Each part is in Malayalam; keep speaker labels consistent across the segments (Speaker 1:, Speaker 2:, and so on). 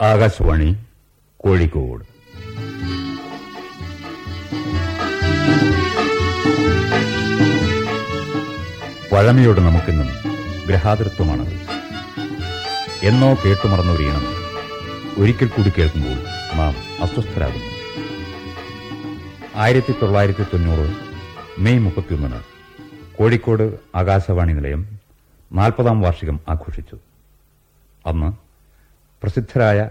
Speaker 1: ആകാശവാണി കോഴിക്കോട്. പഴമയോട് നമുക്കിന്നും ഗ്രഹാതൃത്വമാണത് എന്നോ കേട്ടുമറന്നൊരീണം ഒരിക്കൽ കൂടി കേൾക്കുമ്പോൾ നാം അസ്വസ്ഥരാകുന്നു. ആയിരത്തി തൊള്ളായിരത്തി തൊണ്ണൂറ് മെയ് മുപ്പത്തിയൊന്നിന് കോഴിക്കോട് ആകാശവാണി നിലയം നാൽപ്പതാം വാർഷികം ആഘോഷിച്ചു. അന്ന് പ്രസിദ്ധരായ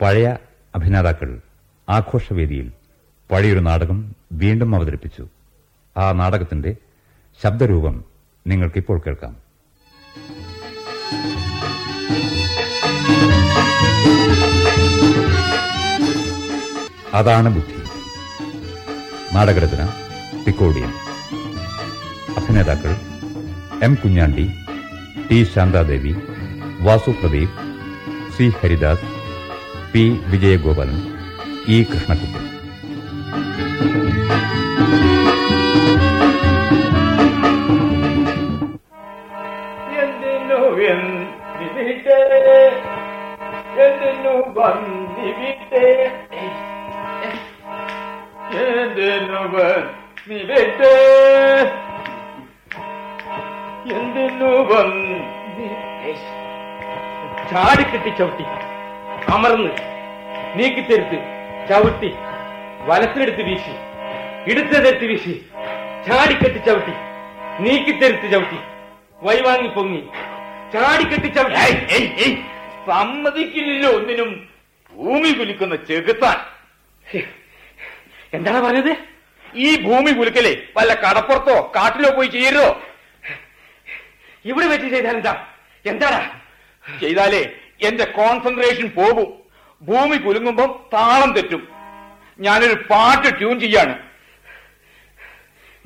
Speaker 1: പഴയ അഭിനേതാക്കൾ ആഘോഷവേദിയിൽ പഴയൊരു നാടകം വീണ്ടും അവതരിപ്പിച്ചു. ആ നാടകത്തിന്റെ ശബ്ദരൂപം നിങ്ങൾക്കിപ്പോൾ കേൾക്കാം. അതാണ് ബുദ്ധി. നാടകരചന തിക്കോടിയൻ അഭിനേതാക്കൾ M Kunjandi T Santhadevi Vasu Pradeep C Haridas P Vijayagopalan E Krishnakutty
Speaker 2: ചവിട്ടി. അമർന്ന് നീക്കിത്തെരുത്ത് ചവിട്ടി വലത്തിനെടുത്ത് വീശി ഇടുത്തതെടുത്ത് വീശി ചാടിക്കെട്ടി ചവിട്ടി നീക്കിത്തെരുത്ത് ചവിട്ടി വൈവാങ്ങി പൊങ്ങി ചാടിക്കെട്ടി ചവിട്ടി. സമ്മതിക്കില്ലല്ലോ ഒന്നിനും. ഭൂമി കുലുക്കുന്ന ചെകുത്താൻ. എന്താണ് പറഞ്ഞത്? ഈ ഭൂമി കുലുക്കലേ വല്ല കടപ്പുറത്തോ കാട്ടിലോ പോയി ചെയ്യരുതോ? ഇവിടെ വെച്ച് ചെയ്താൽ എന്താ? എന്താടാ? ചെയ്താലേ എന്റെ കോൺസെൻട്രേഷൻ പോകും. ഭൂമി കുലുങ്ങുമ്പം താളം തെറ്റും. ഞാനൊരു പാട്ട് ട്യൂൺ ചെയ്യാണ്.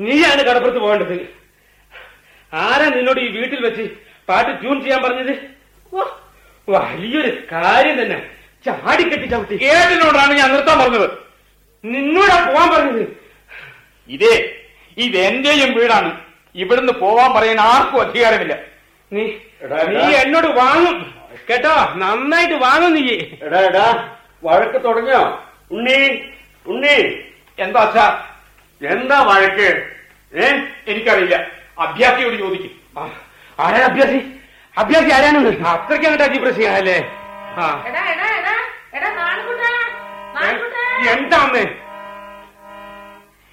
Speaker 2: നീയാണ് കടപ്പുറത്ത് പോകേണ്ടത്. ആരാ നിന്നോട് ഈ വീട്ടിൽ വെച്ച് പാട്ട് ട്യൂൺ ചെയ്യാൻ പറഞ്ഞത്? വലിയൊരു കാര്യം തന്നെ. ചാടിക്കെട്ടി ചവിട്ടി. ഏതിനോടാണ് ഞാൻ നിർത്താൻ പറഞ്ഞത്? നിന്നോടാ പോവാൻ പറഞ്ഞത്? ഇതേ ഇത് എന്റെയും വീടാണ്. ഇവിടുന്ന് പോവാൻ പറയാൻ ആർക്കും അധികാരമില്ല. നീ നീ എന്നോട് വാങ്ങും. കേട്ടോ നന്നായിട്ട് വാങ്ങും നീ.
Speaker 3: എടാ എടാ വഴക്ക് തുടങ്ങിയോ? ഉണ്ണി ഉണ്ണി.
Speaker 2: എന്താ അച്ഛാ?
Speaker 3: എന്താ വഴക്ക്? ഏ?
Speaker 2: എനിക്കറിയില്ല. അഭ്യാസിയോട് ചോദിക്കും. ആരാണ് അഭ്യാസി? അഭ്യാസി ആരാണ് അത്രയ്ക്ക് അങ്ങോട്ട് അജിപ്രസിയാണല്ലേ ആ.
Speaker 4: എടാ എടാ എടാ എടാ നാണുകുട്ടാ നാണുകുട്ടാ.
Speaker 2: എന്താ അമ്മേ?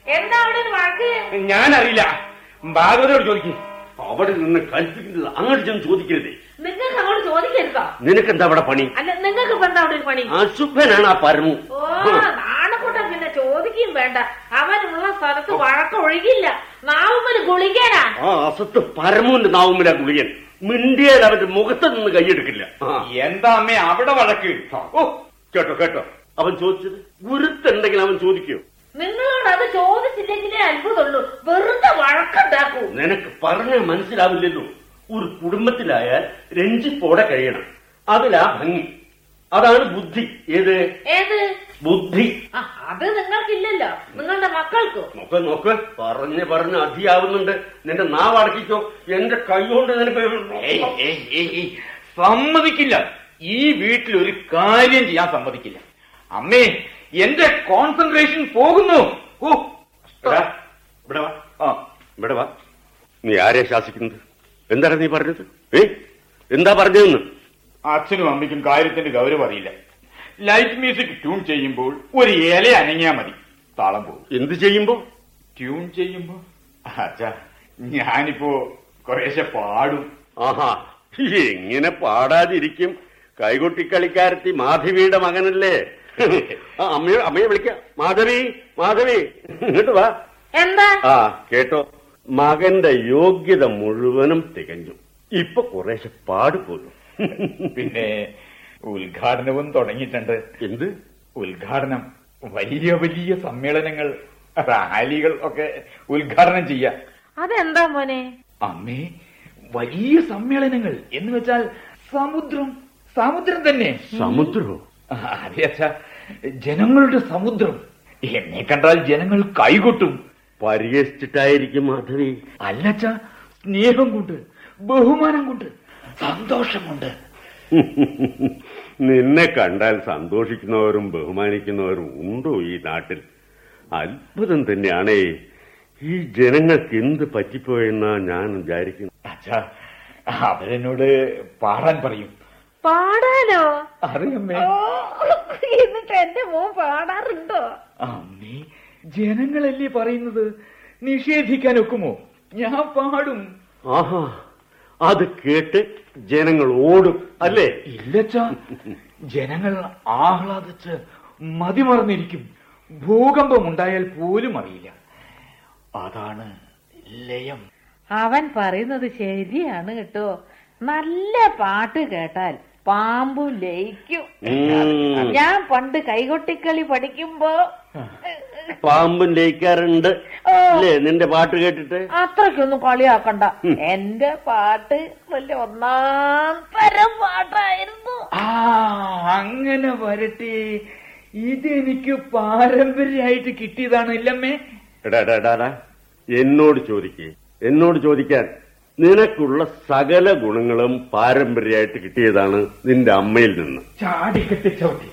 Speaker 4: എന്താ അവിടെ ഒരു വഴക്ക്?
Speaker 2: ഞാനറിയില്ല. ഭാഗവതോട് ചോദിക്കും.
Speaker 3: അവിടെ നിന്ന് കൽപ്പിക്കുന്നത് അങ്ങോട്ട് ചെന്ന് ചോദിക്കരുതേ.
Speaker 4: നിങ്ങൾക്ക് അങ്ങോട്ട് ചോദിക്കരുതോ?
Speaker 3: നിനക്കെന്താ അവിടെ പണി?
Speaker 4: അല്ല നിങ്ങൾക്ക് ഇപ്പൊ എന്താ അവിടെ ഒരു പണി?
Speaker 3: അശുഭനാണ് ആ പരമു.
Speaker 4: ഓ നാണക്കുട്ടൻ പിന്നെ ചോദിക്കുകയും വേണ്ട. അവനുള്ള സ്ഥലത്ത് വഴക്കൊഴുകില്ല. നാവുമ്മൽ ഗുളികേനാ
Speaker 3: ആ അസത്ത് പരമുവിന്റെ നാവുമ്മല ഗുളികൻ. മിണ്ടിയാൽ അവന്റെ മുഖത്ത് നിന്ന് കൈയെടുക്കില്ല.
Speaker 2: എന്താ അമ്മേ അവിടെ വഴക്ക്?
Speaker 3: ഓ കേട്ടോ കേട്ടോ. അവൻ ചോദിച്ചത് ഗുരുത്തുണ്ടെങ്കിൽ അവൻ ചോദിക്കോ?
Speaker 4: നിങ്ങളോട് അത് ചോദിച്ചില്ലെങ്കിലേ അത്ഭുതമുള്ളൂ. വെറുതെ വഴക്കുണ്ടാക്കൂ.
Speaker 3: നിനക്ക് പറഞ്ഞാൽ മനസ്സിലാവില്ലല്ലോ. ഒരു കുടുംബത്തിലായാൽ രഞ്ജിപ്പോടെ കഴിയണം. അതിലാ ഭംഗി. അതാണ് ബുദ്ധി. ഏത്?
Speaker 4: ഏത്?
Speaker 3: ബുദ്ധി.
Speaker 4: അത് നിങ്ങൾക്കില്ലല്ലോ. നിങ്ങളുടെ മക്കൾക്കോ?
Speaker 3: നോക്ക് നോക്ക്. പറഞ്ഞ് പറഞ്ഞ് അധിയാവുന്നുണ്ട്. നിന്റെ നാവ് അടക്കിക്കോ. എന്റെ കൈ കൊണ്ട് നിനക്ക്.
Speaker 2: സമ്മതിക്കില്ല. ഈ വീട്ടിൽ ഒരു കാര്യം ചെയ്യാൻ സമ്മതിക്കില്ല. അമ്മേ എന്റെ കോൺസെൻട്രേഷൻ പോകുന്നു. ഓ
Speaker 3: ഇവിടെ വാ.
Speaker 2: ആ.
Speaker 3: ഇവിടെ വാ. നീ ആരെ ശാസിക്കുന്നത്? എന്താണ് നീ പറഞ്ഞത്? ഏ? എന്താ പറഞ്ഞതെന്ന്?
Speaker 2: അച്ഛനും അമ്മയ്ക്കും കാര്യത്തിന്റെ ഗൗരവം അറിയില്ല. ലൈറ്റ് മ്യൂസിക് ട്യൂൺ ചെയ്യുമ്പോൾ ഒരു ഇല അനങ്ങിയാ മതി. താളം പോകും.
Speaker 3: എന്ത് ചെയ്യുമ്പോ?
Speaker 2: ട്യൂൺ ചെയ്യുമ്പോ? അച്ഛാ ഞാനിപ്പോ കുറേശ്ശെ പാടും.
Speaker 3: ആഹാ എങ്ങനെ പാടാതിരിക്കും? കൈകൊട്ടിക്കളിക്കാരത്തി മാധവിയുടെ മകനല്ലേ? അമ്മയെ അമ്മയെ വിളിക്ക. മാധവി മാധവി ഇങ്ങോട്ട് വാ.
Speaker 4: എന്താ?
Speaker 3: ആ കേട്ടോ. മകന്റെ യോഗ്യത മുഴുവനും തികഞ്ഞു. ഇപ്പൊ കുറേശ്ശെ പാടുപോലും
Speaker 2: പിന്നെ ഉദ്ഘാടനവും തുടങ്ങിയിട്ടുണ്ട്.
Speaker 3: എന്ത്?
Speaker 2: ഉദ്ഘാടനം. വലിയ വലിയ സമ്മേളനങ്ങൾ റാലികൾ ഒക്കെ ഉദ്ഘാടനം ചെയ്യ.
Speaker 4: അതെന്താ മോനെ?
Speaker 2: അമ്മേ വലിയ സമ്മേളനങ്ങൾ എന്ന് വെച്ചാൽ സമുദ്രം. സമുദ്രം തന്നെ.
Speaker 3: സമുദ്രോ
Speaker 2: അതെ അച്ഛാ. ജനങ്ങളുടെ സമുദ്രം. എന്നെ കണ്ടാൽ ജനങ്ങൾ കൈകൊട്ടും.
Speaker 3: പരിഹസിച്ചിട്ടായിരിക്കും മാധവി.
Speaker 2: അല്ലച്ച സ്നേഹം കൊണ്ട് ബഹുമാനം കൊണ്ട് സന്തോഷം കൊണ്ട്.
Speaker 3: നിന്നെ കണ്ടാൽ സന്തോഷിക്കുന്നവരും ബഹുമാനിക്കുന്നവരും ഉണ്ടോ ഈ നാട്ടിൽ? അത്ഭുതം തന്നെയാണേ. ഈ ജനങ്ങൾക്ക് എന്ത് പറ്റിപ്പോയെന്നാ ഞാൻ വിചാരിക്കുന്നു.
Speaker 2: അച്ഛാ അവരെന്നോട് പാടാൻ പറയും.
Speaker 4: പാടാനോ?
Speaker 2: അറിയമ്മേ.
Speaker 4: ഓ, എന്നിട്ട് എന്റെ മോൻ പാടാറുണ്ടോ?
Speaker 2: അമ്മി ജനങ്ങളല്ലേ പറയുന്നത്? നിഷേധിക്കാൻ ഒക്കുമോ ഞാൻ പാടും.
Speaker 3: ആഹാ അത് കേട്ട് ജനങ്ങൾ ഓടും അല്ലേ?
Speaker 2: ഇല്ലച്ചാ ജനങ്ങൾ ആഹ്ലാദിച്ച് മതിമറന്നിരിക്കും. ഭൂകമ്പം ഉണ്ടായാൽ പോലും അറിയില്ല. അതാണ് ലയം.
Speaker 4: അവൻ പറയുന്നത് ശരിയാണ് കേട്ടോ. നല്ല പാട്ട് കേട്ടാൽ പാമ്പു ലയിക്കും. ഞാൻ പണ്ട് കൈകൊട്ടിക്കളി പഠിക്കുമ്പോ
Speaker 3: പാമ്പും ലയിക്കാറുണ്ട്. അല്ലേ നിന്റെ പാട്ട് കേട്ടിട്ട്?
Speaker 4: അത്രയ്ക്കൊന്നും കളിയാക്കണ്ട. എന്റെ പാട്ട് വലിയ ഒന്നാം തരം പാട്ടായിരുന്നു.
Speaker 2: ആ അങ്ങനെ വരട്ടെ ഇതെനിക്ക് പാരമ്പര്യമായിട്ട് കിട്ടിയതാണ് ഇല്ലമ്മേ
Speaker 3: എടാ, എന്നോട് ചോദിക്കേ. എന്നോട് ചോദിക്കാൻ. നിനക്കുള്ള സകല ഗുണങ്ങളും പാരമ്പര്യമായിട്ട് കിട്ടിയതാണ് നിന്റെ അമ്മയിൽ നിന്ന്.
Speaker 2: ചാടിക്കെട്ടി ചവിട്ടി.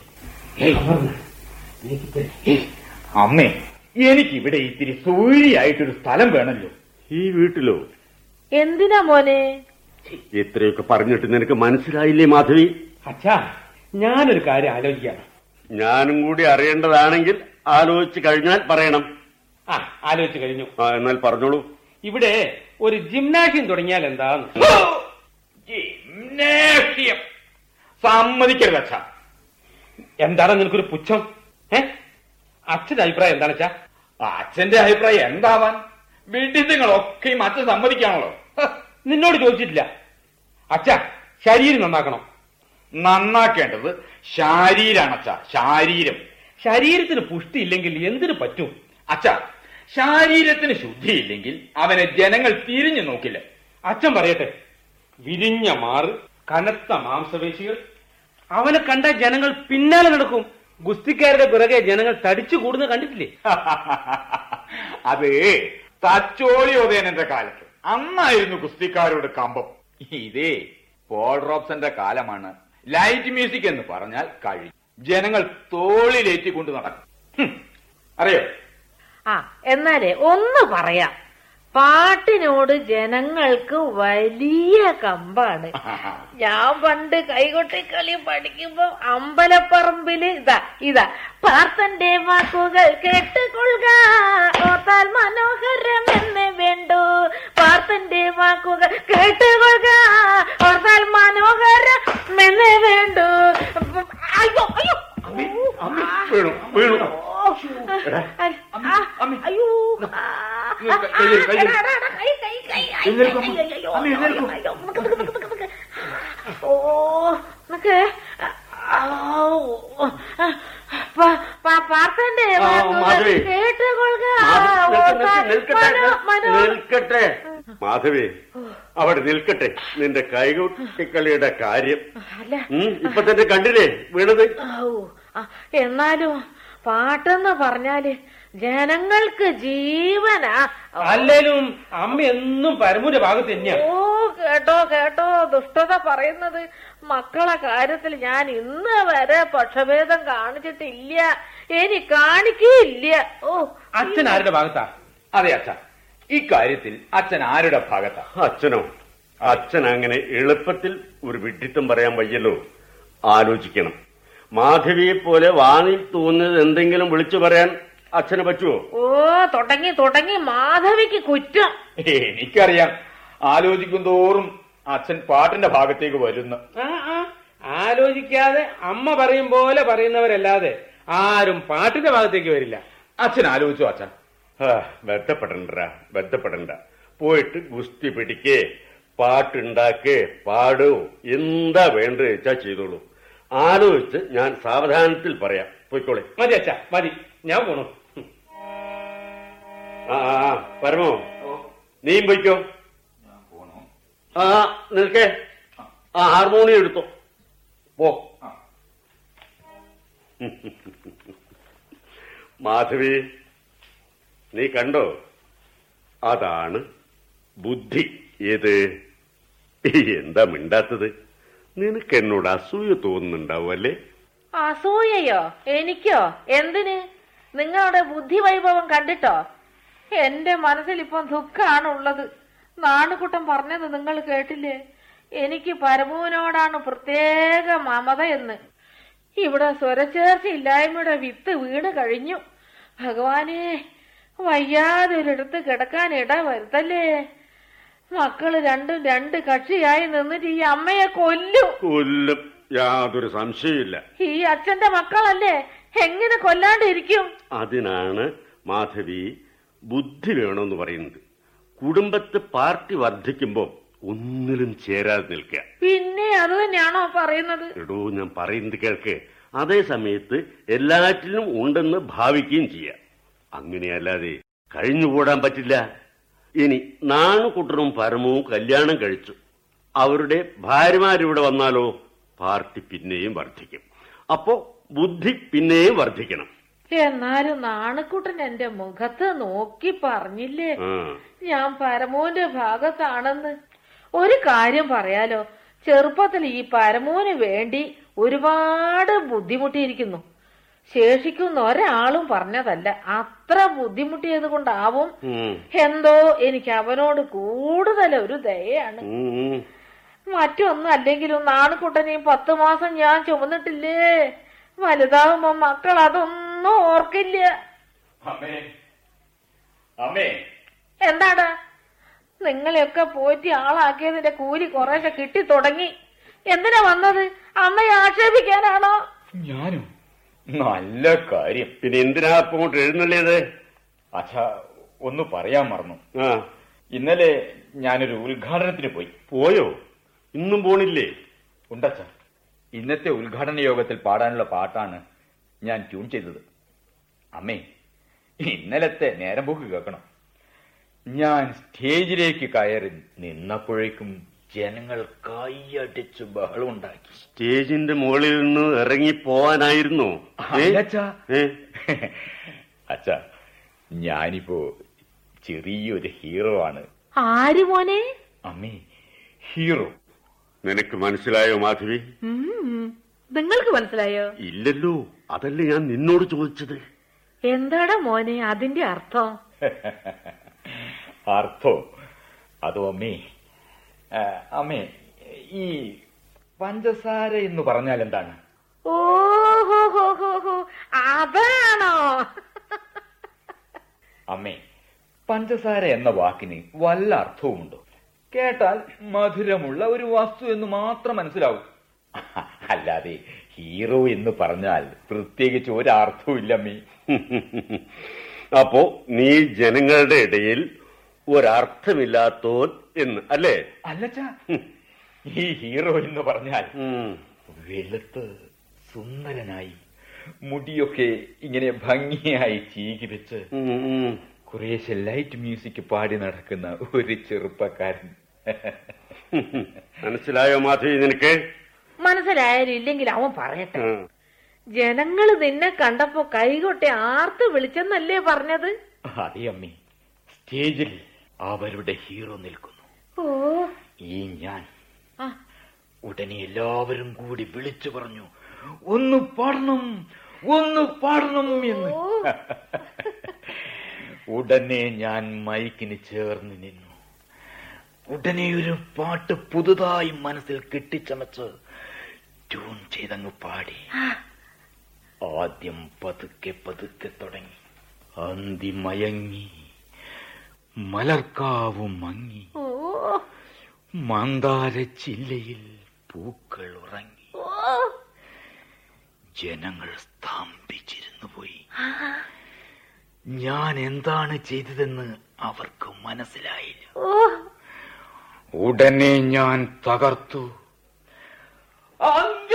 Speaker 2: അമ്മേ എനിക്കിവിടെ ഇത്തിരി സൂര്യായിട്ടൊരു സ്ഥലം വേണമല്ലോ
Speaker 3: ഈ വീട്ടിലോ?
Speaker 4: എന്തിനാ മോനെ?
Speaker 3: ഇത്രയൊക്കെ പറഞ്ഞിട്ട് നിനക്ക് മനസ്സിലായില്ലേ മാധവി?
Speaker 5: അച്ഛാ ഞാനൊരു കാര്യം ആലോചിക്കാം
Speaker 3: ഞാനും കൂടി അറിയേണ്ടതാണെങ്കിൽ ആലോചിച്ചു കഴിഞ്ഞാൽ പറയണം.
Speaker 5: ആ ആലോചിച്ചു കഴിഞ്ഞു.
Speaker 3: എന്നാൽ പറഞ്ഞോളൂ.
Speaker 5: ഇവിടെ ഒരു ജിംനാഷ്യം തുടങ്ങിയാൽ എന്താന്ന്?
Speaker 2: ജിംനാഷ്യം. സമ്മതിക്കരുത് അച്ഛ.
Speaker 5: എന്താണ് നിനക്കൊരു പുച്ഛം? ഏ? അച്ഛന്റെ അഭിപ്രായം എന്താണ് അച്ഛാ?
Speaker 2: അച്ഛന്റെ അഭിപ്രായം എന്താവാൻ? വിഡിതങ്ങളൊക്കെയും അച്ഛൻ സമ്മതിക്കാണല്ലോ.
Speaker 5: നിന്നോട് ചോദിച്ചിട്ടില്ല. അച്ഛ ശരീരം നന്നാക്കണം?
Speaker 2: നന്നാക്കേണ്ടത് ശാരീരാണ് അച്ഛ ശാരീരം.
Speaker 5: ശരീരത്തിന് പുഷ്ടി ഇല്ലെങ്കിൽ എന്തിനു പറ്റും?
Speaker 2: അച്ഛാ ശാരീരത്തിന് ശുദ്ധിയില്ലെങ്കിൽ അവനെ ജനങ്ങൾ തിരിഞ്ഞു നോക്കില്ല.
Speaker 5: അച്ഛൻ പറയട്ടെ വിരിഞ്ഞ മാറ് കനത്ത മാംസപേശികൾ. അവനെ കണ്ട ജനങ്ങൾ പിന്നാലെ നടക്കും. ഗുസ്തിക്കാരുടെ പിറകെ ജനങ്ങൾ തടിച്ചു കൂടുന്നത് കണ്ടിട്ടില്ലേ?
Speaker 2: അത് തച്ചോളിയോദയനന്റെ കാലത്ത് അന്നായിരുന്നു ഗുസ്തിക്കാരോട് കമ്പം. ഇതേ പോൾ റോബ്സന്റെ കാലമാണ്. ലൈറ്റ് മ്യൂസിക് എന്ന് പറഞ്ഞാൽ കഴി. ജനങ്ങൾ തോളിലേറ്റിക്കൊണ്ട് നടക്കും. അറിയോ?
Speaker 4: ആ എന്നാലേ ഒന്ന് പറയാം. പാട്ടിനോട് ജനങ്ങൾക്ക് വലിയ കമ്പാണ്. ഞാൻ പണ്ട് കൈകൊട്ടിക്കളി പഠിക്കുമ്പോ അമ്പലപ്പറമ്പിൽ ഇതാ ഇതാ. പാർത്തന്റെ വാക്കുകൾ കേട്ടുകൊള്ളുക. ഓർത്താൽ മനോഹരമെന്ന് വേണ്ടു. പാർത്തന്റെ വാക്കുകൾ കേട്ടുകൊള്ളുക. ഓർത്താൽ മനോഹരമെന്ന് വേണ്ടു. അയ്യോ അയ്യോ.
Speaker 3: വീണു വീണു.
Speaker 4: അയ്യോ. ഓ നിനക്ക് പാർത്തന്റെ
Speaker 3: നിൽക്കട്ടെ, മാധവി അവിടെ നിൽക്കട്ടെ. നിന്റെ കൈകൊട്ടിക്കളിയുടെ കാര്യം. ഇപ്പൊ തന്നെ കണ്ടില്ലേ വീണത്?
Speaker 4: എന്നാലും പാട്ടെന്ന് പറഞ്ഞാൽ ജനങ്ങൾക്ക് ജീവനാ.
Speaker 5: അല്ലേലും അമ്മ എന്നും പരമുന്റെ ഭാഗത്ത് തന്നെയാ.
Speaker 4: ഓ കേട്ടോ കേട്ടോ. ദുഷ്ടത പറയുന്നത് മക്കളെ കാര്യത്തിൽ ഞാൻ ഇന്ന് വരെ പക്ഷഭേദം കാണിച്ചിട്ടില്ല. ഇനി കാണിക്കില്ല ഓ
Speaker 5: അച്ഛൻ ആരുടെ ഭാഗത്താ?
Speaker 2: അതെ അച്ഛ. ഇക്കാര്യത്തിൽ അച്ഛൻ ആരുടെ ഭാഗത്താ?
Speaker 3: അച്ഛനോ? അച്ഛൻ അങ്ങനെ എളുപ്പത്തിൽ ഒരു വിഡ്ഢിത്തം പറയാൻ വയ്യല്ലോ. ആലോചിക്കണം. മാധവിയെ പോലെ വാണിൽ തോന്നുന്നത് എന്തെങ്കിലും വിളിച്ചു പറയാൻ അച്ഛന് പറ്റുമോ
Speaker 4: ഓ തുടങ്ങി തുടങ്ങി. മാധവിക്ക് കുറ്റം.
Speaker 2: എനിക്കറിയാം. ആലോചിക്കും തോറും അച്ഛൻ പാട്ടിന്റെ ഭാഗത്തേക്ക് വരുന്നു.
Speaker 5: ആ, ആ, ആലോചിക്കാതെ അമ്മ പറയും പോലെ പറയുന്നവരല്ലാതെ ആരും പാട്ടിന്റെ ഭാഗത്തേക്ക് വരില്ല.
Speaker 2: അച്ഛൻ ആലോചിച്ചു അച്ഛൻ.
Speaker 3: ബന്ധപ്പെടണ്ട ബന്ധപ്പെടണ്ട പോയിട്ട് ഗുസ്തി പിടിക്കേ പാട്ടുണ്ടാക്കേ പാടൂ. എന്താ വേണ്ടത് വെച്ചാ ചെയ്തോളൂ. ആലോചിച്ച് ഞാൻ സാവധാനത്തിൽ പറയാം. പോയിക്കോളെ.
Speaker 5: മതി അച്ഛ മതി. ഞാൻ പോണു.
Speaker 3: ആ ആ, പരമോ നീയും പോയിക്കോ. ആ നിൽക്കേ. ആ ഹാർമോണിയം എടുത്തോ. പോ. മാധവി നീ കണ്ടോ? അതാണ് ബുദ്ധി. ഏത്? എന്താ മിണ്ടാത്തത്? നിനക്ക് എന്നോട് അസൂയ തോന്നുന്നുണ്ടാവല്ലേ?
Speaker 4: അസൂയയോ? എനിക്കോ? എന്തിന്? നിങ്ങളുടെ ബുദ്ധി വൈഭവം കണ്ടിട്ടോ? എന്റെ മനസ്സിൽ ഇപ്പം ദുഃഖാണ് ഉള്ളത് നാണുകൂട്ടം പറഞ്ഞത് നിങ്ങൾ കേട്ടില്ലേ? എനിക്ക് പരമുവിനോടാണ് പ്രത്യേക മമത എന്ന്. ഇവിടെ സ്വരച്ചേർച്ച ഇല്ലായ്മയുടെ വിത്ത് വീണ് കഴിഞ്ഞു. ഭഗവാനെ വയ്യാതെ ഒരിടത്ത് കിടക്കാൻ ഇട വരുത്തല്ലേ മക്കൾ രണ്ടും രണ്ട് കക്ഷിയായി നിന്നിട്ട് ഈ അമ്മയെ കൊല്ലും.
Speaker 3: കൊല്ലും. യാതൊരു സംശയമില്ല
Speaker 4: ഈ അച്ഛന്റെ മക്കളല്ലേ? എങ്ങനെ കൊല്ലാണ്ടിരിക്കും?
Speaker 3: അതിനാണ് മാധവി ബുദ്ധി വേണമെന്ന് പറയുന്നത്. കുടുംബത്തെ പാർട്ടി വർദ്ധിക്കുമ്പോ ഒന്നിലും ചേരാതെ നിൽക്കുക.
Speaker 4: പിന്നെ അത് തന്നെയാണോ പറയുന്നത്?
Speaker 3: എടോ ഞാൻ പറയുന്നത് കേൾക്ക്. അതേ സമയത്ത് എല്ലാറ്റിലും ഉണ്ടെന്ന് ഭാവിക്കുകയും ചെയ്യാം. അങ്ങനെയല്ലാതെ കഴിഞ്ഞുകൂടാൻ പറ്റില്ല. ഇനി നാണുകുട്ടനും പരമവും കല്യാണം കഴിച്ചു. അവരുടെ ഭാര്യമാരിവിടെ വന്നാലോ? പാർട്ടി പിന്നെയും വർദ്ധിക്കും. അപ്പോ ബുദ്ധി പിന്നെയും വർദ്ധിക്കണം.
Speaker 4: എന്നാലും നാണക്കുട്ടൻ എന്റെ മുഖത്ത് നോക്കി പറഞ്ഞില്ലേ?
Speaker 3: ആ.
Speaker 4: ഞാൻ പരമോന്റെ ഭാഗത്താണെന്ന്. ഒരു കാര്യം പറയാലോ. ചെറുപ്പത്തിൽ ഈ പരമോന് വേണ്ടി ഒരുപാട് ബുദ്ധിമുട്ടിയിരിക്കുന്നു. ശേഷിക്കുന്ന ഒരാളും പറഞ്ഞതല്ല. അത്ര ബുദ്ധിമുട്ടിയത് കൊണ്ടാവും എന്തോ എനിക്ക് അവനോട് കൂടുതൽ ഒരു
Speaker 3: ദയാണ്
Speaker 4: മറ്റൊന്നും അല്ലെങ്കിലും നാണുക്കുട്ടനെയും പത്ത് മാസം ഞാൻ ചുമന്നിട്ടില്ലേ? വലുതാവുമ്പോ മക്കൾ അതൊന്നും ഓർക്കില്ല. എന്താണ്? നിങ്ങളെയൊക്കെ പോറ്റി ആളാക്കിയതിന്റെ കൂലി കുറേശ്ശെ കിട്ടി തുടങ്ങി എന്തിനാ വന്നത്? അമ്മയെ ആക്ഷേപിക്കാനാണോ?
Speaker 2: ഞാനും? നല്ല കാര്യം.
Speaker 3: പിന്നെ എന്തിനാ അങ്ങോട്ട് എഴുന്നള്ളിയത്?
Speaker 2: അച്ഛാ ഒന്ന് പറയാൻ മറന്നു.
Speaker 3: ആ.
Speaker 2: ഇന്നലെ ഞാനൊരു ഉദ്ഘാടനത്തിന് പോയി.
Speaker 3: പോയോ? ഇന്നും പോണില്ലേ?
Speaker 2: ഉണ്ടച്ഛ. ഇന്നത്തെ ഉദ്ഘാടന യോഗത്തിൽ പാടാനുള്ള പാട്ടാണ് ഞാൻ ട്യൂൺ ചെയ്തത്. അമ്മേ ഇന്നലത്തെ നേരം പോക്ക് കേൾക്കണം. ഞാൻ സ്റ്റേജിലേക്ക് കയറി നിന്നപ്പോഴേക്കും ജനങ്ങൾ കൈയടിച്ച് ബഹളമുണ്ടാക്കി.
Speaker 3: സ്റ്റേജിന്റെ മുകളിൽ നിന്ന് ഇറങ്ങി പോവാനായിരുന്നു?
Speaker 2: അച്ഛ. ഞാനിപ്പോ ചെറിയൊരു ഹീറോ ആണ്.
Speaker 4: ആര് മോനെ?
Speaker 2: അമ്മേ ഹീറോ.
Speaker 3: നിനക്ക് മനസ്സിലായോ മാധവി?
Speaker 4: നിങ്ങൾക്ക് മനസ്സിലായോ?
Speaker 3: ഇല്ലല്ലോ അതല്ലേ ഞാൻ നിന്നോട് ചോദിച്ചത്.
Speaker 4: എന്താടാ മോനെ അതിന്റെ അർത്ഥം?
Speaker 2: അർത്ഥോ. അതോ അമ്മേ അമ്മേ ഈ പഞ്ചസാര എന്ന് പറഞ്ഞാൽ എന്താണ്?
Speaker 4: ഓഹോ അതാണോ?
Speaker 2: അമ്മേ പഞ്ചസാര എന്ന വാക്കിന് വല്ല അർത്ഥവുമുണ്ടോ? കേട്ടാൽ മധുരമുള്ള ഒരു വസ്തു എന്ന് മാത്രം മനസ്സിലാവും. അല്ലാതെ ഹീറോ എന്ന് പറഞ്ഞാൽ പ്രത്യേകിച്ച് ഒരർത്ഥവും ഇല്ലമ്മേ
Speaker 3: അപ്പോ നീ ജനങ്ങളുടെ ഇടയിൽ ഒരർത്ഥമില്ലാത്തോൻ എന്ന് അല്ലേ?
Speaker 2: അല്ലച്ചാ ഈ ഹീറോ എന്ന് പറഞ്ഞാൽ. വെളുത്ത് സുന്ദരനായി മുടിയൊക്കെ ഇങ്ങനെ ഭംഗിയായി ചീകി വെച്ച്
Speaker 3: ഉം, ഉം.
Speaker 2: കുറേശ്ശെ ലൈറ്റ് മ്യൂസിക് പാടി നടക്കുന്ന ഒരു ചെറുപ്പക്കാരൻ.
Speaker 3: മനസ്സിലായോ മാധവി നിനക്ക്?
Speaker 4: മനസ്സിലായാലും ഇല്ലെങ്കിൽ അവൻ പറയട്ടെ.
Speaker 3: ജനങ്ങൾ
Speaker 4: ജനങ്ങൾ നിന്നെ കണ്ടപ്പോ കൈകൊട്ടി ആർത്ത് വിളിച്ചെന്നല്ലേ പറഞ്ഞത്?
Speaker 2: അതെ അമ്മി സ്റ്റേജിൽ അവരുടെ ഹീറോ നിൽക്കുന്നു. ഈ ഞാൻ ഉടനെ എല്ലാവരും കൂടി വിളിച്ചു പറഞ്ഞു ഒന്ന് പാടണം ഒന്ന് പാടണം എന്ന്. ഉടനെ ഞാൻ മൈക്കിന് ചേർന്ന് നിന്നു. ഉടനെ ഒരു പാട്ട് പുതുതായി മനസ്സിൽ കെട്ടിച്ചമച്ച് ട്യൂൺ ചെയ്തങ്ങ് പാടി. ആദ്യം പതുക്കെ പതുക്കെ തുടങ്ങി. അന്തി മയങ്ങി മലർക്കാവ് മങ്ങി.
Speaker 4: ഓ
Speaker 2: മന്ദാര ചില്ലയിൽ പൂക്കൾ ഉറങ്ങി ജനങ്ങൾ സ്തംഭിച്ചിരുന്നു പോയി. ഞാൻ എന്താണ് ചെയ്തതെന്ന് അവർക്ക് മനസ്സിലായില്ല. ഉടനെ ഞാൻ തകർത്തു. അന്തിമയങ്ങി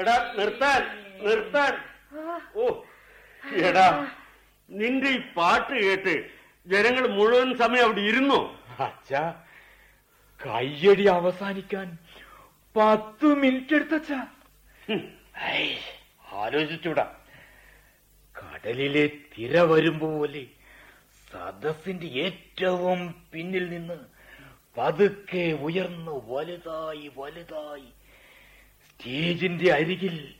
Speaker 3: എടാ, നിർത്താൻ നിർത്താൻ. ഓ എടാ. നിന്റെ ഈ പാട്ട് കേട്ട് ജനങ്ങൾ മുഴുവൻ സമയം അവിടെ ഇരുന്നു?
Speaker 2: അച്ഛാ കയ്യടി അവസാനിക്കാൻ പത്ത് മിനിറ്റ് എടുത്തച്ഛാ. ആലോചിച്ചൂടാ. കടലിലെ തിര വരുമ്പോലെ സദസ്സിന്റെ ഏറ്റവും പിന്നിൽ നിന്ന് പതുക്കെ ഉയർന്നു വലുതായി വലുതായി സ്റ്റേജിന്റെ അരികിൽ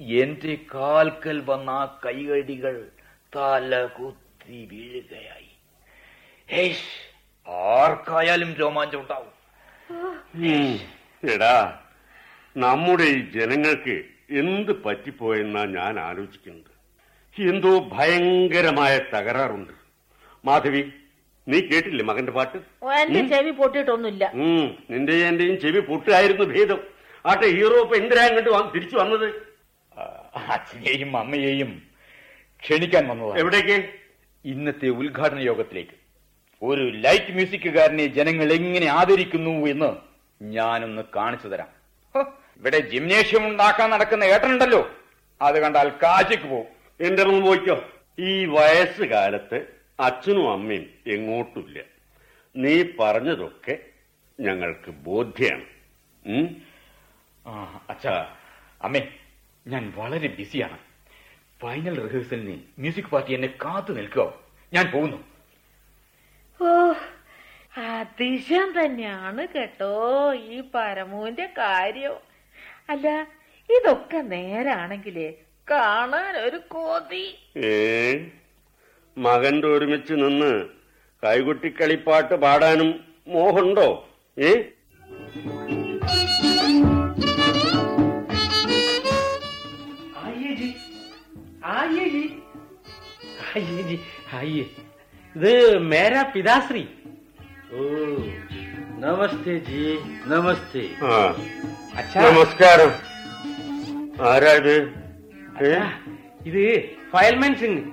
Speaker 2: എന്റെ കാൽക്കൽ വന്ന ആ കൈകടികൾ തല കുത്തി വീഴുകയായി. ആർക്കായാലും രോമാഞ്ചം ഉണ്ടാവും.
Speaker 3: എടാ നമ്മുടെ ഈ ജനങ്ങൾക്ക് എന്ത് പറ്റിപ്പോയെന്നാ ഞാൻ ആലോചിക്കുന്നത്. എന്തോ ഭയങ്കരമായ തകരാറുണ്ട്. മാധവി നീ കേട്ടില്ലേ മകന്റെ പാട്ട്?
Speaker 4: എന്റെ ചെവി പൊട്ടിയിട്ടൊന്നുമില്ല.
Speaker 3: നിന്റെ എന്റെയും ചെവി പൊട്ടുകയായിരുന്നു ഭേദം. ആട്ടെ ഹീറോ ഇപ്പൊ എന്തിനാ കണ്ടു തിരിച്ചു വന്നത്?
Speaker 2: ആ, അച്ഛനെയും അമ്മയെയും ക്ഷണിക്കാൻ വന്നതാണ്
Speaker 3: എവിടേക്ക്?
Speaker 2: ഇന്നത്തെ ഉദ്ഘാടന യോഗത്തിലേക്ക്. ഒരു ലൈറ്റ് മ്യൂസിക്കുകാരനെ ജനങ്ങൾ എങ്ങനെ ആദരിക്കുന്നു എന്ന് ഞാനൊന്ന് കാണിച്ചു തരാം. ഇവിടെ ജിംനേഷ്യം ഉണ്ടാക്കാൻ നടക്കുന്ന ഏട്ടനുണ്ടല്ലോ. അത് കണ്ടാൽ കാശിക്ക് പോകും
Speaker 3: എന്റെ പോയിക്കോ. ഈ വയസ്സുകാലത്ത് അച്ഛനും അമ്മയും എങ്ങോട്ടില്ല നീ പറഞ്ഞതൊക്കെ ഞങ്ങൾക്ക് ബോധ്യാണ്.
Speaker 2: അച്ഛ അമ്മേ ഞാൻ വളരെ ബിസിയാണ്. ഫൈനൽ റിഹേഴ്സലിന് മ്യൂസിക് പാർട്ടി എന്നെ കാത്തു നിൽക്കുക. ഞാൻ പോകുന്നു.
Speaker 4: ഓ അതിശയം തന്നെയാണ് കേട്ടോ ഈ പരമുവിന്റെ കാര്യം. അല്ല ഇതൊക്കെ നേരാണെങ്കിലേ കാണാൻ ഒരു കോതി.
Speaker 3: ഏ? മകന്റെ ഒരുമിച്ച് നിന്ന് കൈകുട്ടിക്കളിപ്പാട്ട് പാടാനും മോഹുണ്ടോ ഏ?
Speaker 5: ഇത് മേരാ പിതാശ്രീ. ഓ നമസ്തേ ജി നമസ്തേ.
Speaker 3: നമസ്കാരം. ആരാ ഇത്? ഏ?
Speaker 5: ഇത് ഫയൽമാൻ സിംഗ്.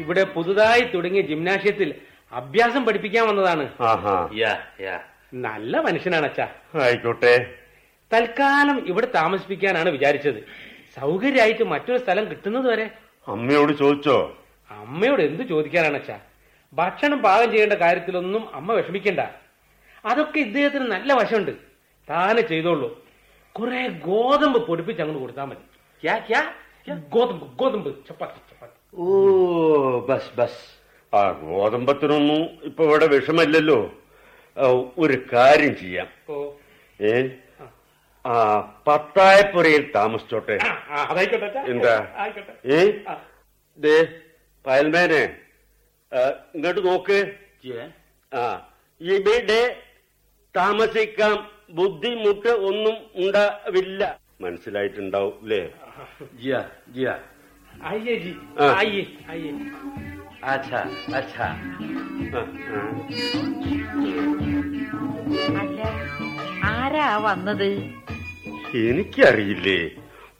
Speaker 5: ഇവിടെ പുതുതായി തുടങ്ങിയ ജിംനാഷ്യത്തിൽ അഭ്യാസം പഠിപ്പിക്കാൻ വന്നതാണ്.
Speaker 3: ആഹാ.
Speaker 5: നല്ല മനുഷ്യനാണ് അച്ഛാ.
Speaker 3: ആയിക്കോട്ടെ.
Speaker 5: തൽക്കാലം ഇവിടെ താമസിപ്പിക്കാനാണ് വിചാരിച്ചത്. സൗകര്യമായിട്ട് മറ്റൊരു സ്ഥലം കിട്ടുന്നത് വരെ.
Speaker 3: അമ്മയോട് ചോദിച്ചോ?
Speaker 5: അമ്മയോട് എന്ത് ചോദിക്കാനാണ് അച്ഛാ? ഭക്ഷണം പാകം ചെയ്യേണ്ട കാര്യത്തിലൊന്നും അമ്മ വിഷമിക്കണ്ട. അതൊക്കെ ഇദ്ദേഹത്തിന് നല്ല വശമുണ്ട്. താനെ ചെയ്തോളൂ. കുറെ ഗോതമ്പ് പൊടിപ്പിച്ച് അങ്ങോട്ട് കൊടുത്താൽ മതി. ക്യാ ക്യാ? ഗോതമ്പ് ഗോതമ്പ് ചപ്പാത്തി ചപ്പാത്തി
Speaker 3: ഓ ബസ് ബസ്. ആ ഗോതമ്പത്തിനൊന്നും ഇപ്പൊ ഇവിടെ വിഷമല്ലല്ലോ ഒരു കാര്യം ചെയ്യാം. ഏ? ആ പത്തായപ്പുരയിൽ താമസിച്ചോട്ടെ. എന്താ? ഏ. ദേ പയൽമേനെ ഇങ്ങോട്ട് നോക്ക്. ആ ഇവിടെ താമസിക്കാൻ ബുദ്ധിമുട്ട് ഒന്നും ഉണ്ടാവില്ല. മനസ്സിലായിട്ടുണ്ടാവും അല്ലേ
Speaker 4: ആരാ വന്നത്?
Speaker 3: എനിക്കറിയില്ലേ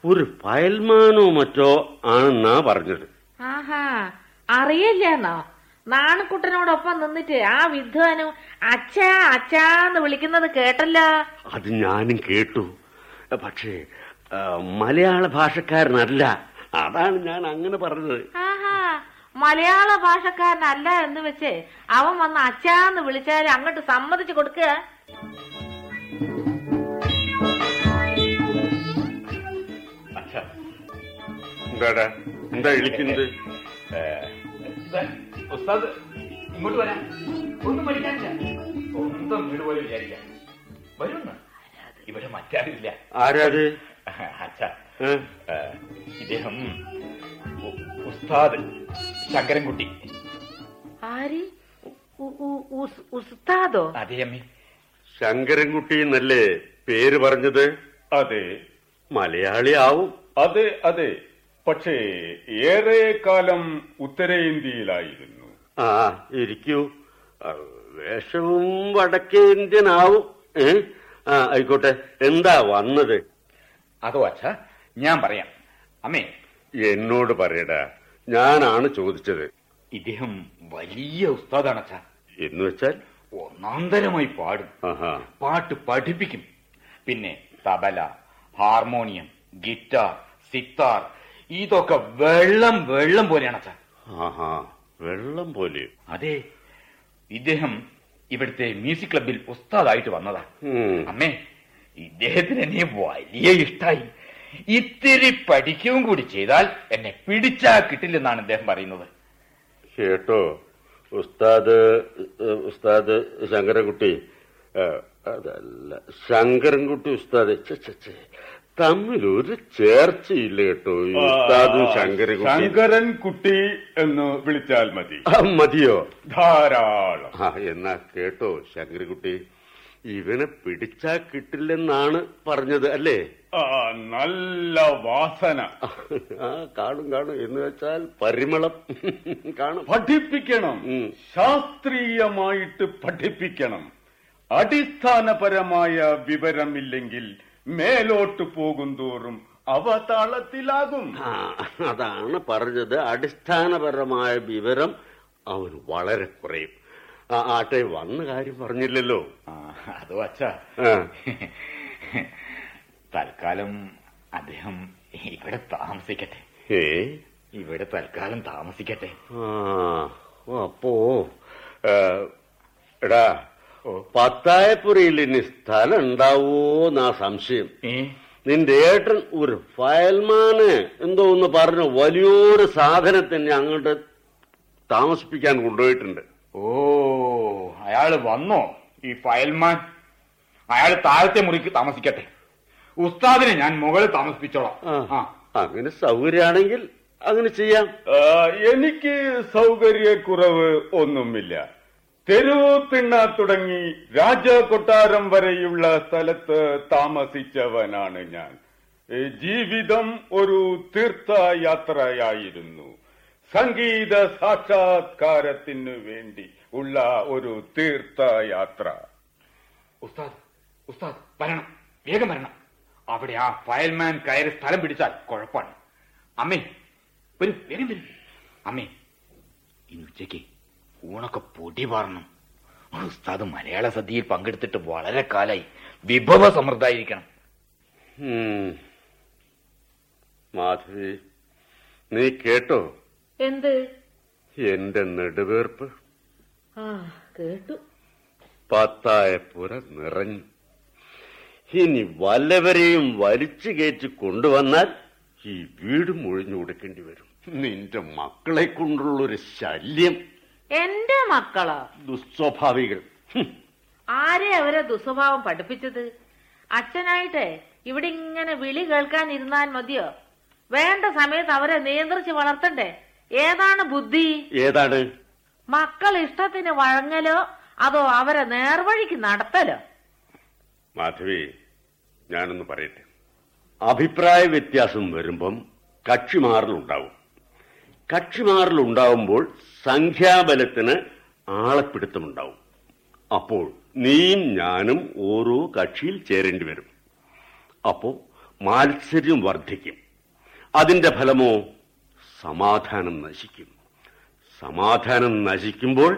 Speaker 3: ഒരു ഫയൽമാനോ മറ്റോ ആണെന്നാ പറഞ്ഞത്.
Speaker 4: ആഹാ അറിയില്ലെന്നോ. നാണക്കുട്ടനോടൊപ്പം നിന്നിട്ട് ആ വിദ്വാനും അച്ഛാ അച്ഛാന്ന് വിളിക്കുന്നത് കേട്ടല്ല?
Speaker 3: അത് ഞാനും കേട്ടു. പക്ഷേ മലയാള ഭാഷക്കാരനല്ല. അതാണ് ഞാൻ അങ്ങനെ പറഞ്ഞത്.
Speaker 4: ആഹാ മലയാള ഭാഷക്കാരനല്ല എന്ന് വെച്ച് അവൻ വന്ന് അച്ഛാന്ന് വിളിച്ചാൽ അങ്ങോട്ട് സമ്മതിച്ചു കൊടുക്കുക?
Speaker 3: എന്താടാ? എന്താ വിളിക്കുന്നത്
Speaker 2: ഉസ്താദ് ഇങ്ങോട്ട് വരാം. ഒന്നും പഠിക്കാനില്ല സ്വന്തം വീട് പോലെ വിചാരിക്കാം? വരുന്ന? ഇവിടെ മറ്റാരില്ല
Speaker 3: ആരാത്?
Speaker 2: അച്ഛാ ഇദ്ദേഹം ഉസ്താദ് ശങ്കരൻകുട്ടി.
Speaker 4: ആര്? ഉസ്താദോ?
Speaker 2: അതെ അമ്മേ.
Speaker 3: ശങ്കരൻകുട്ടി എന്നല്ലേ പേര് പറഞ്ഞത്?
Speaker 6: അതെ.
Speaker 3: മലയാളി ആവും.
Speaker 6: അതെ അതെ. പക്ഷേ ഏറെ കാലം ഉത്തരേന്ത്യയിലായിരുന്നു.
Speaker 3: ആ ഇരിക്കൂ. വേഷവും വടക്കേ ഇന്ത്യൻ ആവും ഏ? ആ ആയിക്കോട്ടെ. എന്താ വന്നത്?
Speaker 2: അതോ അച്ഛ ഞാൻ പറയാം. അമ്മേ.
Speaker 3: എന്നോട് പറയടാ. ഞാനാണ് ചോദിച്ചത്.
Speaker 2: ഇദ്ദേഹം വലിയ ഉസ്താദാണ് അച്ഛ.
Speaker 3: എന്ന് വെച്ചാൽ?
Speaker 2: ഒന്നാന്തരമായി പാടും. പാട്ട് പഠിപ്പിക്കും. പിന്നെ തബല ഹാർമോണിയം ഗിറ്റാർ സിത്താർ ഇതൊക്കെ വെള്ളം വെള്ളം പോലെയാണ് അച്ഛ.
Speaker 3: ആഹാ. വെള്ളം പോലെ.
Speaker 2: അതെ. ഇദ്ദേഹം ഇവിടുത്തെ മ്യൂസിക് ക്ലബിൽ ഉസ്താദായിട്ട് വന്നതാ അമ്മേ ഇദ്ദേഹത്തിന് എന്നെ വലിയ ഇഷ്ടായി. ഇത്തിരി പഠിക്കുകയും കൂടി ചെയ്താൽ എന്നെ പിടിച്ചാ കിട്ടില്ലെന്നാണ് അദ്ദേഹം പറയുന്നത്.
Speaker 3: കേട്ടോ. ഉസ്താദ് ഉസ്താദ് ശങ്കരൻകുട്ടി. അതല്ല. ശങ്കരൻകുട്ടി ഉസ്താദ്. ഒരു ചേർച്ചയില്ല കേട്ടോ. ഉസ്താദും ശങ്കരൻകുട്ടി.
Speaker 6: ശങ്കരൻ കുട്ടി എന്ന് വിളിച്ചാൽ മതി.
Speaker 3: മതിയോ?
Speaker 6: ധാരാളം.
Speaker 3: ആ എന്നാ കേട്ടോ ശങ്കരൻകുട്ടി. ഇവനെ പിടിച്ചാ കിട്ടില്ലെന്നാണ് പറഞ്ഞത് അല്ലേ?
Speaker 6: നല്ല വാസന.
Speaker 3: ആ കാണും കാണും. എന്ന് വെച്ചാൽ പരിമളം. കാണും.
Speaker 6: പഠിപ്പിക്കണം. ശാസ്ത്രീയമായിട്ട് പഠിപ്പിക്കണം. അടിസ്ഥാനപരമായ വിവരമില്ലെങ്കിൽ മേലോട്ട് പോകുന്തോറും അവതാളത്തിലാകും.
Speaker 3: താളത്തിലാകും അതാണ് പറഞ്ഞത് അടിസ്ഥാനപരമായ വിവരം അവൻ വളരെ കുറയും. ആട്ടെ വന്ന കാര്യം പറഞ്ഞില്ലല്ലോ.
Speaker 2: അത്
Speaker 3: വച്ച.
Speaker 2: തൽക്കാലം അദ്ദേഹം ഇവിടെ താമസിക്കട്ടെ.
Speaker 3: ഏ?
Speaker 2: ഇവിടെ തൽക്കാലം താമസിക്കട്ടെ.
Speaker 3: ആ അപ്പോ എടാ പത്തായപ്പുരയിൽ ഇനി സ്ഥലം ഉണ്ടാവോന്നാ സംശയം. നിന്റെ ഏട്ടൻ ഒരു ഫയൽമാന് എന്തോ ഒന്ന് പറഞ്ഞു വലിയൊരു സാധനത്തിന് അങ്ങോട്ട് താമസിപ്പിക്കാൻ കൊണ്ടുപോയിട്ടുണ്ട്.
Speaker 2: ഓ അയാൾ വന്നോ? ഈ ഫയൽമാൻ? അയാൾ താഴത്തെ മുറിക്ക് താമസിക്കട്ടെ. ഉസ്താദിനെ ഞാൻ മുകളിൽ താമസിപ്പിച്ചോളാം.
Speaker 3: അങ്ങനെ സൗകര്യമാണെങ്കിൽ അങ്ങനെ ചെയ്യാം.
Speaker 6: എനിക്ക് സൗകര്യക്കുറവ് ഒന്നുമില്ല. തെരുവ് തിണ്ണ തുടങ്ങി രാജകൊട്ടാരം വരെയുള്ള സ്ഥലത്ത് താമസിച്ചവനാണ് ഞാൻ. ജീവിതം ഒരു തീർത്ഥയാത്രയായിരുന്നു. സംഗീത സാക്ഷാത്കാരത്തിനു വേണ്ടി ഉള്ള ഒരു തീർത്ഥയാത്ര.
Speaker 2: ഉസ്താദ് ഉസ്താദ് വരണം. വേഗം വരണം. അവിടെ ആ ഫയൽമാൻ കയറി സ്ഥലം പിടിച്ചാൽ കുഴപ്പമാണ്. അമ്മേ വരും വേഗം വരും. അമ്മേ ഇന്ന് ഉച്ചയ്ക്ക് ഊണൊക്കെ പൊടി പറഞ്ഞു ഉസ്താദ് മലയാള സദ്യയിൽ പങ്കെടുത്തിട്ട് വളരെ കാലായി. വിഭവ സമൃദ്ധായിരിക്കണം.
Speaker 3: മാധവി നീ കേട്ടോ?
Speaker 4: എന്ത്?
Speaker 3: എന്റെ നെടുവേർപ്പ്.
Speaker 4: ആ കേട്ടു.
Speaker 3: പത്തായപ്പുര നിറഞ്ഞു. ഇനി വല്ലവരെയും വലിച്ചു കയറ്റി കൊണ്ടുവന്നാൽ ഈ വീട് മുഴിഞ്ഞു കൊടുക്കേണ്ടി വരും. നിന്റെ മക്കളെ കൊണ്ടുള്ളൊരു ശല്യം.
Speaker 4: എന്റെ മക്കളോ?
Speaker 3: ദുസ്വഭാവികൾ
Speaker 4: ആരെ അവരെ ദുസ്വഭാവം പഠിപ്പിച്ചത്? അച്ഛനായിട്ട് ഇവിടെ ഇങ്ങനെ വിളി കേൾക്കാൻ ഇരുന്നാൽ മതിയോ? വേണ്ട സമയത്ത് അവരെ നിയന്ത്രിച്ച് വളർത്തണ്ടേ? ഏതാണ് ബുദ്ധി?
Speaker 3: ഏതാണ്?
Speaker 4: മക്കൾ ഇഷ്ടത്തിന് വഴങ്ങലോ? അതോ അവരെ നേർവഴിക്ക് നടത്തലോ?
Speaker 3: മാധവി ഞാനൊന്ന് പറയട്ടെ. അഭിപ്രായ വ്യത്യാസം വരുമ്പം കക്ഷിമാറലുണ്ടാവും കക്ഷിമാറലുണ്ടാവുമ്പോൾ സംഖ്യാബലത്തിന് ആളെപ്പിടുത്തമുണ്ടാവും. അപ്പോൾ നീയും ഞാനും ഓരോ കക്ഷിയിൽ ചേരേണ്ടി വരും അപ്പോ മാത്സര്യം വർദ്ധിക്കും. അതിന്റെ ഫലമോ സമാധാനം നശിക്കും. സമാധാനം നശിക്കുമ്പോൾ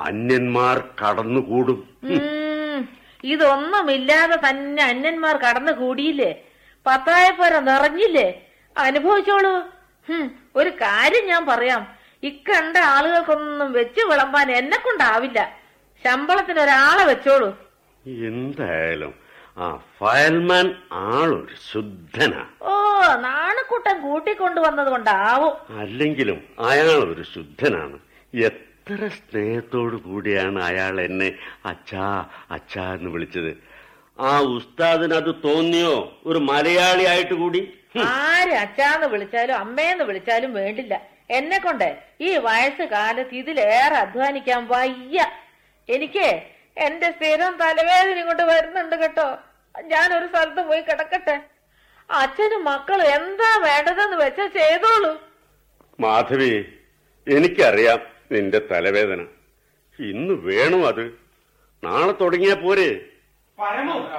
Speaker 3: അന്യന്മാർ കടന്നുകൂടും.
Speaker 4: ഇതൊന്നുമില്ലാതെ തന്നെ അന്യന്മാർ കടന്നുകൂടിയില്ലേ? കൂടിയില്ലേ പത്തായപ്പുര നിറഞ്ഞില്ലേ? അനുഭവിച്ചോളൂ. ഒരു കാര്യം ഞാൻ പറയാം. ഇക്കണ്ട ആളുകൾക്കൊന്നും വെച്ച് വിളമ്പാൻ എന്നെ കൊണ്ടാവില്ല. ശമ്പളത്തിന് ഒരാളെ വെച്ചോളൂ.
Speaker 3: എന്തായാലും ആ ഫയൽമാൻ ആളൊരു ശുദ്ധനാ.
Speaker 4: ഓ നാണക്കൂട്ടം കൂട്ടിക്കൊണ്ടുവന്നത് കൊണ്ടാവും
Speaker 3: അല്ലെങ്കിലും അയാൾ ഒരു ശുദ്ധനാണ്. എത്ര സ്നേഹത്തോടു കൂടിയാണ് അയാൾ എന്നെ അച്ഛാ അച്ഛാ എന്ന് വിളിച്ചത്. ആ ഉസ്താദിന് അത് തോന്നിയോ? ഒരു മലയാളിയായിട്ട് കൂടി.
Speaker 4: ആര് അച്ഛാന്ന് വിളിച്ചാലും അമ്മേന്ന് വിളിച്ചാലും വേണ്ടില്ല. എന്നെ കൊണ്ട് ഈ വയസ്സ് കാലത്ത് ഇതിലേറെ അധ്വാനിക്കാൻ വയ്യ. എനിക്ക് എന്റെ സ്ഥിരം തലവേദന കൊണ്ട് വരുന്നുണ്ട് കേട്ടോ. ഞാൻ ഒരു സ്ഥലത്ത് പോയി കിടക്കട്ടെ. അച്ഛനും മക്കളും എന്താ വേണ്ടതെന്ന് വെച്ചാ ചെയ്തോളൂ.
Speaker 3: മാധവി എനിക്കറിയാം നിന്റെ തലവേദന. ഇന്ന് വേണം അത്. നാളെ തുടങ്ങിയാ പോരെ.
Speaker 5: പരമോ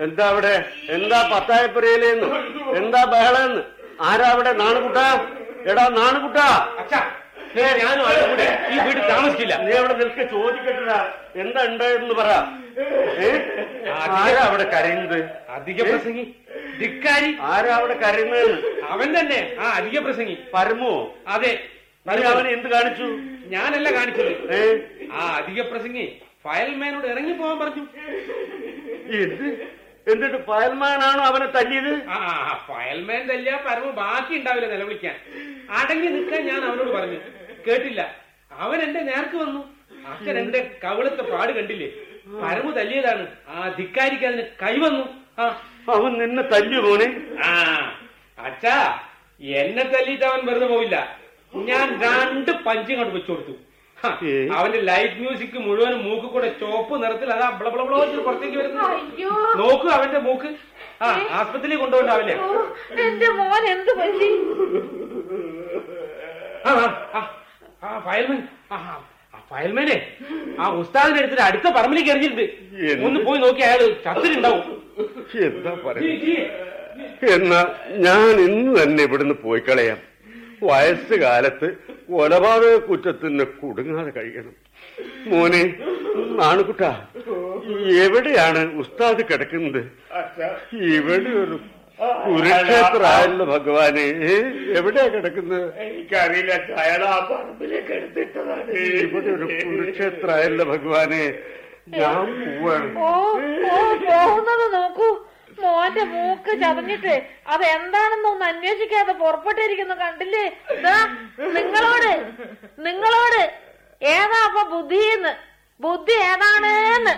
Speaker 5: എന്താ
Speaker 3: അവിടെ? എന്താ പത്തായപ്പുരയിലെന്ന്? എന്താ ബഹളെന്ന് ആരാ അവിടെ നാണുകുട്ട? എടാ നാണുകുട്ടാ?
Speaker 5: അച്ഛാ ഞാനും അവരുടെ കൂടെ ഈ വീട്ടിൽ താമസിക്കില്ല.
Speaker 3: നീ അവിടെ നിൽക്ക് ചോദിക്കട്ടാ എന്താ ഉണ്ടായെന്ന് പറ? ആരാ അവിടെ കരയുന്നത്?
Speaker 5: അധിക പ്രസംഗി. ധിക്കാരി.
Speaker 3: ആരാ അവിടെ കരയുന്നത്?
Speaker 5: അവൻ തന്നെ. ആ അധിക പ്രസംഗി.
Speaker 3: പരമോ?
Speaker 5: അതെ.
Speaker 3: അവൻ എന്ത് കാണിച്ചു?
Speaker 5: ഞാനല്ല കാണിച്ചത്. ആ അധിക പ്രസംഗി. ഫയൽമാനോട് ഇറങ്ങി പോവാൻ പറഞ്ഞു.
Speaker 3: എന്ത്? എന്നിട്ട് ഫയൽമാനാണോ അവനെ തല്ലിയത്?
Speaker 5: ആ, ഫയൽമാൻ തല്ലിയ പരമ. ബാക്കി ഉണ്ടാവില്ല നിലവിളിക്കാൻ. അടങ്ങി നിൽക്കാൻ ഞാൻ അവനോട് പറഞ്ഞു. കേട്ടില്ല. അവൻ എന്റെ നേർക്ക് വന്നു. അച്ഛൻ എന്റെ കവളത്തെ പാട് കണ്ടില്ലേ? പരമു തല്ലിയതാണ്. ആ ധിക്കാരിക്ക് അതിന് കൈവന്നു ആ.
Speaker 3: അവൻ നിന്നെ തല്ലു പോണേ
Speaker 5: ആ. അച്ഛാ എന്നെ തല്ലിയിട്ട് അവൻ വെറുതെ പോയില്ല ഞാൻ രണ്ട് പഞ്ചും കൊണ്ട് വെച്ചു കൊടുത്തു. അവന്റെ ലൈറ്റ് മ്യൂസിക് മുഴുവൻ മൂക്ക് കൂടെ ചോപ്പ് നിറത്തിൽ അതാ ബ്ലബ്ലബ്ലോ പുറത്തേക്ക് വരുന്നു.
Speaker 4: അയ്യോ.
Speaker 5: നോക്കൂ അവന്റെ മൂക്ക്. ആ ആസ്പത്രിയിൽ കൊണ്ടുപോകണ്ട
Speaker 4: അവനെ. എന്റെ മോൻ എന്ത് പറ്റി?
Speaker 5: ആ. ആ, ആ, ഫയൽമാൻ ഫയൽമാനെ. ആ ഉസ്താദിന്റെ എടുത്തിട്ട് അടുത്ത പറമ്പിലേക്ക് എറിഞ്ഞിട്ടുണ്ട്? ഒന്ന് പോയി നോക്കി അയാൾ ചത്തിലുണ്ടാവും
Speaker 3: എന്താ പറയുക എന്നാ ഞാൻ ഇന്ന് തന്നെ ഇവിടുന്ന് പോയി കളയാം. വയസ്സുകാലത്ത് കൊലപാതക കുറ്റത്തിന് കുടുങ്ങാതെ കഴിയണം. മോനെ നാണുകുട്ട എവിടെയാണ് ഉസ്താദ് കിടക്കുന്നത്? ഇവിടെ ഒരു കുരുക്ഷേത്രമായല്ലോ ഭഗവാനെ? എവിടെയാ കിടക്കുന്നത്?
Speaker 7: എനിക്കറിയില്ല. അയാൾ ആ പറമ്പിലേക്ക് എടുത്തിട്ടതാണ്.
Speaker 3: ഇവിടെ ഒരു കുരുക്ഷേത്രമായല്ലോ ഭഗവാനെ. ഞാൻ പോവാണ്.
Speaker 4: പോകുന്നത് നോക്കൂ. മോന്റെ മൂക്ക് ചതഞ്ഞിട്ട് അത് എന്താണെന്ന് ഒന്ന് അന്വേഷിക്കാതെ പുറപ്പെട്ടിരിക്കുന്നു കണ്ടില്ലേ? ദാ, നിങ്ങളോട് നിങ്ങളോട് ഏതാ അപ്പൊ ബുദ്ധിന്ന് ബുദ്ധി ഏതാണെന്ന്?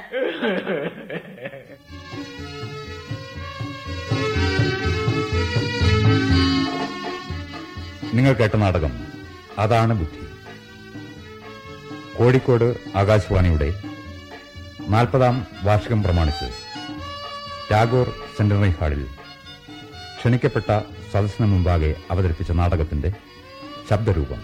Speaker 1: നിങ്ങൾ കേട്ട നാടകം. അതാണ് ബുദ്ധി. കോഴിക്കോട് ആകാശവാണിയുടെ നാൽപ്പതാം വാർഷികം പ്രമാണിച്ച് ടാഗോർ സെന്റിനറി ഹാളിൽ ക്ഷണിക്കപ്പെട്ട സദസ്സിന് മുമ്പാകെ അവതരിപ്പിച്ച നാടകത്തിന്റെ ശബ്ദരൂപം.